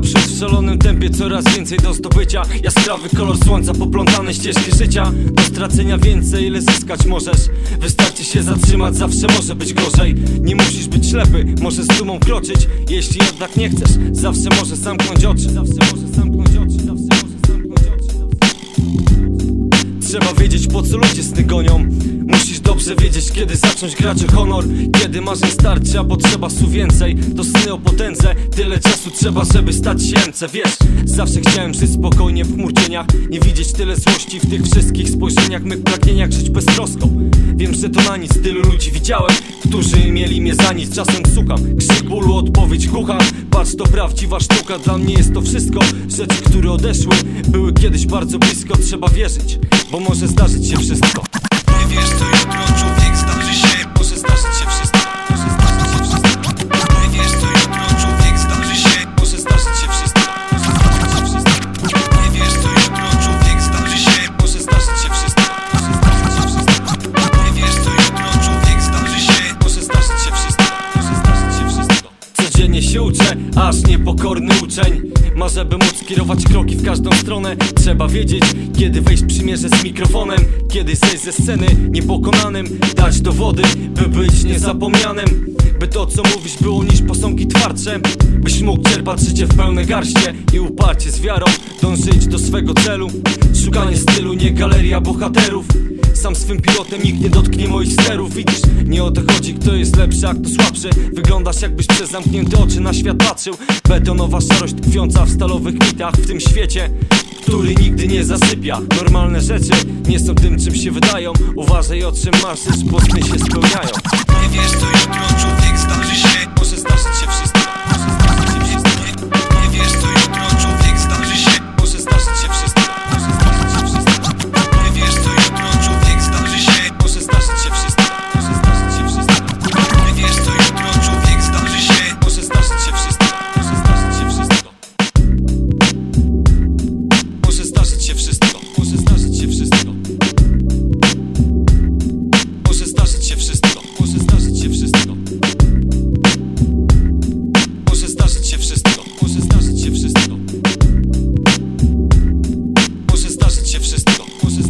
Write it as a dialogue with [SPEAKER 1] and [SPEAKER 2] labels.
[SPEAKER 1] naprzód w szalonym tempie Coraz więcej do zdobycia. Jaskrawy kolor słońca, poplątane ścieżki życia. Do stracenia więcej, ile zyskać możesz. Wystarczy się zatrzymać, zawsze może być gorzej. Nie musisz być ślepy, możesz z dumą kroczyć. Jeśli jednak nie chcesz, zawsze możesz zamknąć oczy. Zawsze możesz zamknąć oczy, zawsze możesz zamknąć oczy. Trzeba wiedzieć po co ludzie sny gonią Musisz dobrze wiedzieć kiedy zacząć grać o honor. Kiedy marzeń starczy, a potrzeba su więcej. To sny o potędze, tyle czasu trzeba żeby stać się MC. Wiesz, zawsze chciałem żyć spokojnie w chmur cieniach Nie widzieć tyle złości w tych wszystkich spojrzeniach. Mych pragnieniach żyć beztroską. Wiem, że to na nic, tylu ludzi widziałem Którzy mieli mnie za nic, czasem słucham Krzyk bólu, odpowiedź głucha Patrz, to prawdziwa sztuka, dla mnie jest to wszystko. Rzeczy, które odeszły, były kiedyś bardzo blisko. Trzeba wierzyć, bo może zdarzyć się wszystko
[SPEAKER 2] Nie wiesz co
[SPEAKER 1] uczeń Ma żeby móc kierować kroki w każdą stronę. Trzeba wiedzieć, kiedy wejść przymierze z mikrofonem. Kiedy zejść ze sceny niepokonanym. Dać dowody, by być niezapomnianym. By to co mówisz było niż posągi twardsze Byś mógł czerpać życie w pełne garście I uparcie z wiarą dążyć do swego celu. Szukanie stylu, nie galeria bohaterów. Sam swym pilotem nikt nie dotknie moich sterów. Widzisz, nie o to chodzi kto jest lepszy, a kto słabszy. Wyglądasz jakbyś przez zamknięte oczy na świat patrzył. Betonowa szarość tkwiąca w stalowych mitach W tym świecie, który nigdy nie zasypia. Normalne rzeczy nie są tym czym się wydają. Uważaj o czym marzysz, bo sny się spełniają.
[SPEAKER 2] Nie wiesz co jutro się horses the horses.